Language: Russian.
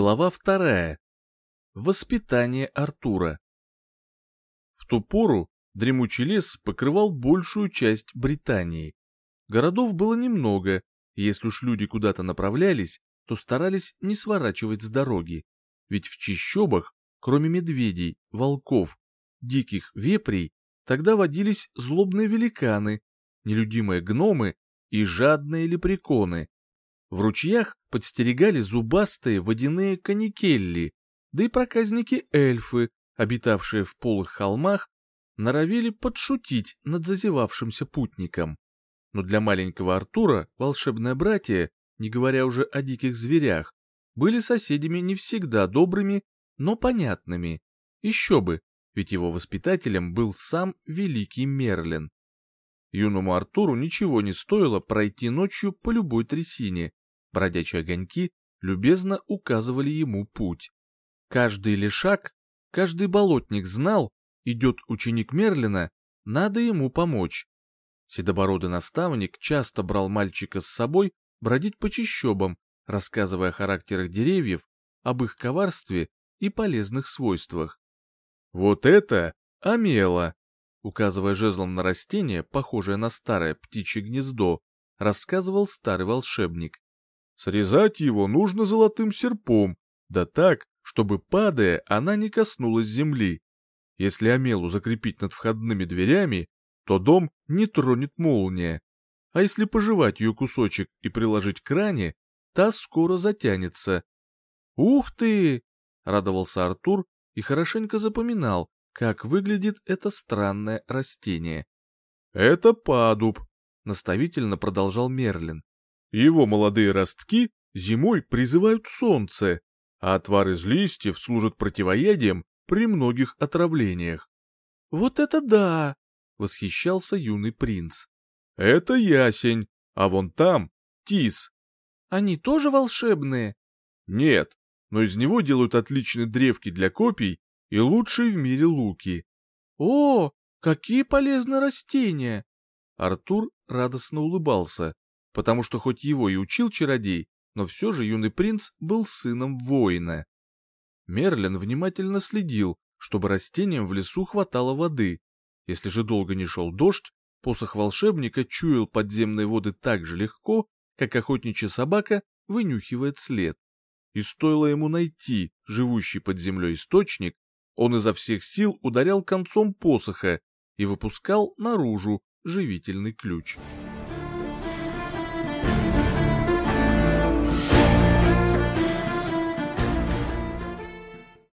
Глава вторая. Воспитание Артура. В ту пору дремучий лес покрывал большую часть Британии. Городов было немного, и если уж люди куда-то направлялись, то старались не сворачивать с дороги. Ведь в чищобах, кроме медведей, волков, диких вепрей, тогда водились злобные великаны, нелюдимые гномы и жадные лепреконы. В ручьях подстерегали зубастые водяные каникелли, да и проказники-эльфы, обитавшие в полых холмах, норовили подшутить над зазевавшимся путником. Но для маленького Артура волшебное братья, не говоря уже о диких зверях, были соседями не всегда добрыми, но понятными. Еще бы, ведь его воспитателем был сам великий Мерлин. Юному Артуру ничего не стоило пройти ночью по любой трясине, бродячие огоньки любезно указывали ему путь. Каждый лишак, каждый болотник знал, идет ученик Мерлина, надо ему помочь. Седобородый наставник часто брал мальчика с собой бродить по чащобам, рассказывая о характерах деревьев, об их коварстве и полезных свойствах. «Вот это амела!» Указывая жезлом на растение, похожее на старое птичье гнездо, рассказывал старый волшебник. Срезать его нужно золотым серпом, да так, чтобы, падая, она не коснулась земли. Если Амелу закрепить над входными дверями, то дом не тронет молния. А если пожевать ее кусочек и приложить к ране, та скоро затянется. «Ух ты!» — радовался Артур и хорошенько запоминал, как выглядит это странное растение. «Это падуб», — наставительно продолжал Мерлин. Его молодые ростки зимой призывают солнце, а отвар из листьев служит противоядием при многих отравлениях. «Вот это да!» — восхищался юный принц. «Это ясень, а вон там тис». «Они тоже волшебные?» «Нет, но из него делают отличные древки для копий и лучшие в мире луки». «О, какие полезные растения!» Артур радостно улыбался потому что хоть его и учил чародей, но все же юный принц был сыном воина. Мерлин внимательно следил, чтобы растениям в лесу хватало воды. Если же долго не шел дождь, посох волшебника чуял подземные воды так же легко, как охотничья собака вынюхивает след. И стоило ему найти живущий под землей источник, он изо всех сил ударял концом посоха и выпускал наружу живительный ключ.